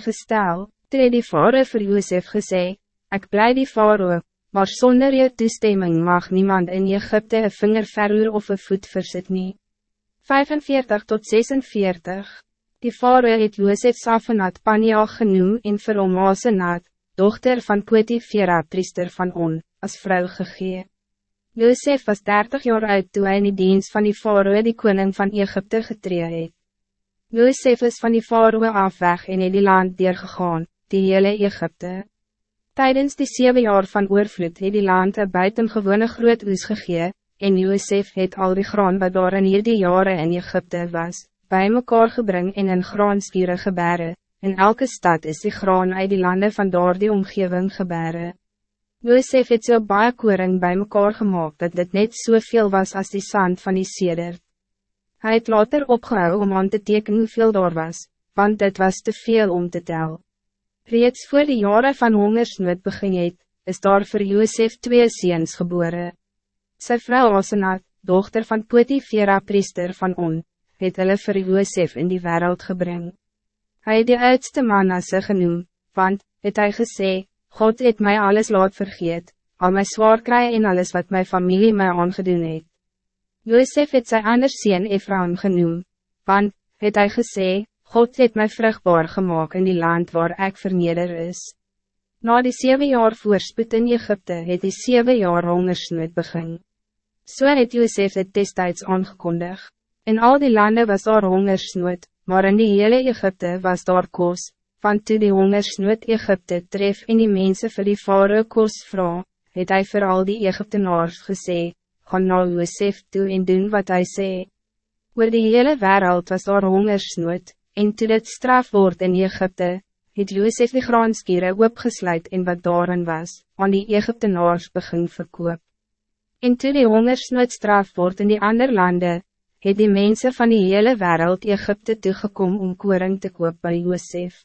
gestel, toe het die vader vir Josef gesê, ik blij die vader, maar zonder je toestemming mag niemand in Egypte een vinger verroer of een voet verzet nie. 45 tot 46 Die vader het Josef Safenat Pania genoem en vir hom Asenat, dochter van Potifera priester van On, als vrouw gegee. Josef was 30 jaar oud toen hij in die dienst van die faroe die koning van Egypte getree het. Josef is van die faroe af weg en het die land deurgegaan, die hele Egypte. Tijdens die 7 jaar van oorvloed het die land een buitengewone groot oes gegee, en Josef het al die graan wat daar in hierdie jare in Egypte was, bij mekaar gebring en in graanspieren gebere, in elke stad is die graan uit die landen van daar die omgeving gebere. Josef het so baie koring bij mekaar gemaakt dat dit net soveel was als die sand van die seder. Hij het later opgehou om aan te tekenen hoeveel daar was, want dit was te veel om te tel. Reeds voor de jaren van hongersnood begin het, is daar voor Josef twee ziens geboren. Sy vrou Asenat, dochter van Potifera priester van On, het hulle vir Josef in die wereld gebring. Hij het die oudste man as genoem, want, het hy gesê, God het mij alles laat vergeet, al my zwaar kry en alles wat mijn familie mij aangedoen het. Josef het sy anders sien Ephraim genoem, want, het hy gesê, God het mij vruchtbaar gemaakt in die land waar ik verneder is. Na die zeven jaar voorspoed in Egypte het die zeven jaar hongersnood begin. So het Josef het destijds aangekondig. In al die landen was daar hongersnood, maar in die hele Egypte was daar koos, want toe die hongersnood Egypte tref en die mensen vir die vare kos vra, het hy vir al die Egyptenaars gesê, gaan na Josef toe en doen wat hij sê. Oor die hele wereld was daar hongersnood, en toe dit straf word in Egypte, het Josef die graanskiere opgesluit en wat daarin was, aan die Egyptenaars begin verkoop. En toe die hongersnood straf word in die ander landen, het die mensen van die hele wereld Egypte toegekom om koring te koop bij Josef.